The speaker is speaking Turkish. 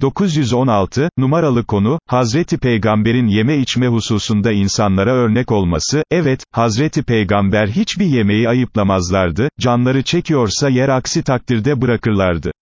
916, numaralı konu, Hazreti Peygamber'in yeme içme hususunda insanlara örnek olması, evet, Hazreti Peygamber hiçbir yemeği ayıplamazlardı, canları çekiyorsa yer aksi takdirde bırakırlardı.